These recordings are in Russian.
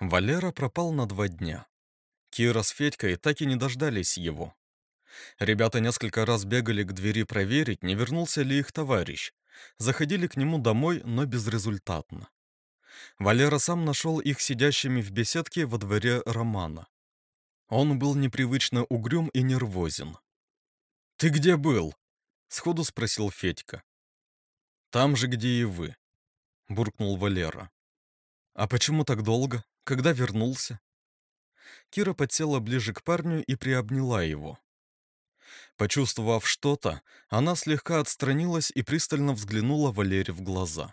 Валера пропал на два дня. Кира с Федькой так и не дождались его. Ребята несколько раз бегали к двери проверить, не вернулся ли их товарищ. Заходили к нему домой, но безрезультатно. Валера сам нашел их сидящими в беседке во дворе Романа. Он был непривычно угрюм и нервозен. «Ты где был?» — сходу спросил Федька. «Там же, где и вы», — буркнул Валера. «А почему так долго? Когда вернулся?» Кира подсела ближе к парню и приобняла его. Почувствовав что-то, она слегка отстранилась и пристально взглянула Валере в глаза.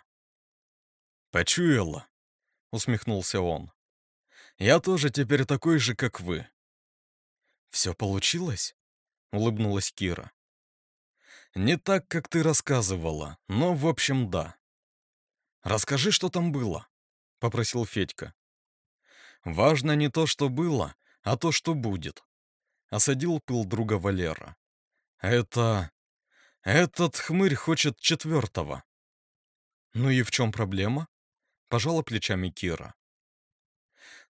«Почуяла?» — усмехнулся он. «Я тоже теперь такой же, как вы». «Все получилось?» — улыбнулась Кира. «Не так, как ты рассказывала, но, в общем, да». «Расскажи, что там было», — попросил Федька. «Важно не то, что было, а то, что будет», — осадил пыл друга Валера. «Это... этот хмырь хочет четвертого». «Ну и в чем проблема?» — пожала плечами Кира.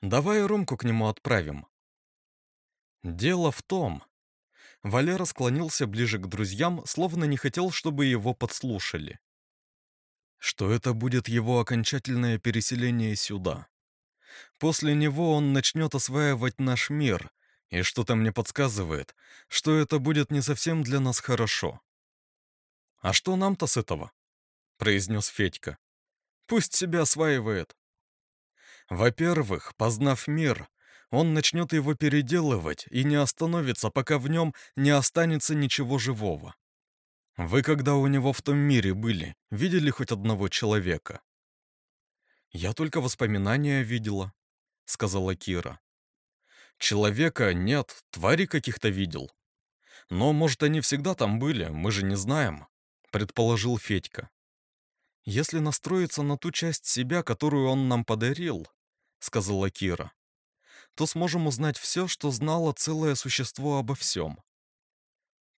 «Давай Ромку к нему отправим». «Дело в том...» Валера склонился ближе к друзьям, словно не хотел, чтобы его подслушали. «Что это будет его окончательное переселение сюда. После него он начнет осваивать наш мир, и что-то мне подсказывает, что это будет не совсем для нас хорошо. «А что нам-то с этого?» — произнес Федька. «Пусть себя осваивает». Во-первых, познав мир, он начнет его переделывать и не остановится, пока в нем не останется ничего живого. Вы, когда у него в том мире были, видели хоть одного человека? «Я только воспоминания видела», — сказала Кира. «Человека нет, твари каких-то видел. Но, может, они всегда там были, мы же не знаем», — предположил Федька. «Если настроиться на ту часть себя, которую он нам подарил», — сказала Кира, «то сможем узнать все, что знало целое существо обо всем».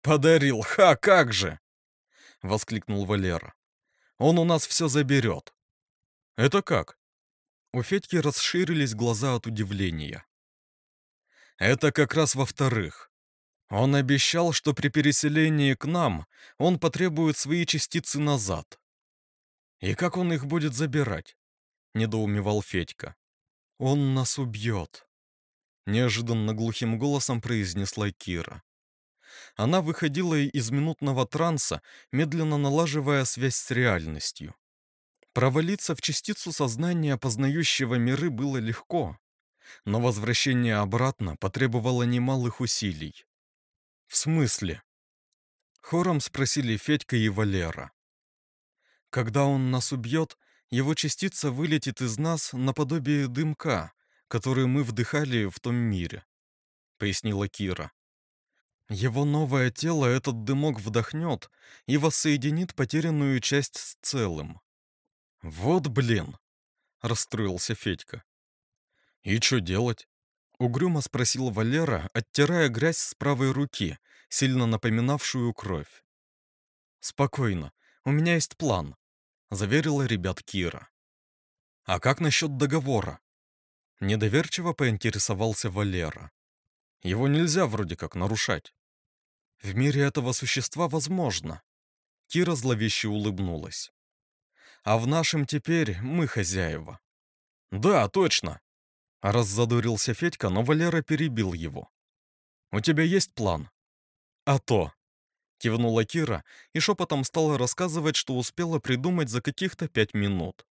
«Подарил, ха, как же!» — воскликнул Валера. «Он у нас все заберет. «Это как?» У Федьки расширились глаза от удивления. «Это как раз во-вторых. Он обещал, что при переселении к нам он потребует свои частицы назад. И как он их будет забирать?» — недоумевал Федька. «Он нас убьет», — неожиданно глухим голосом произнесла Кира. Она выходила из минутного транса, медленно налаживая связь с реальностью. Провалиться в частицу сознания, познающего миры, было легко, но возвращение обратно потребовало немалых усилий. «В смысле?» Хором спросили Федька и Валера. «Когда он нас убьет, его частица вылетит из нас наподобие дымка, который мы вдыхали в том мире», — пояснила Кира. «Его новое тело этот дымок вдохнет и воссоединит потерянную часть с целым. «Вот блин!» — расстроился Федька. «И что делать?» — угрюмо спросил Валера, оттирая грязь с правой руки, сильно напоминавшую кровь. «Спокойно, у меня есть план», — заверила ребят Кира. «А как насчет договора?» Недоверчиво поинтересовался Валера. «Его нельзя вроде как нарушать». «В мире этого существа возможно». Кира зловеще улыбнулась а в нашем теперь мы хозяева». «Да, точно!» Раззадорился Федька, но Валера перебил его. «У тебя есть план?» «А то!» Кивнула Кира и шепотом стала рассказывать, что успела придумать за каких-то пять минут.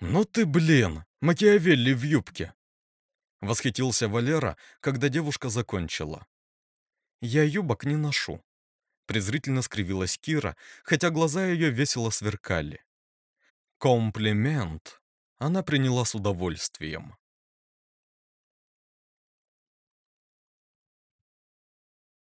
«Ну ты, блин, Макиавелли в юбке!» Восхитился Валера, когда девушка закончила. «Я юбок не ношу», презрительно скривилась Кира, хотя глаза ее весело сверкали. Комплимент она приняла с удовольствием.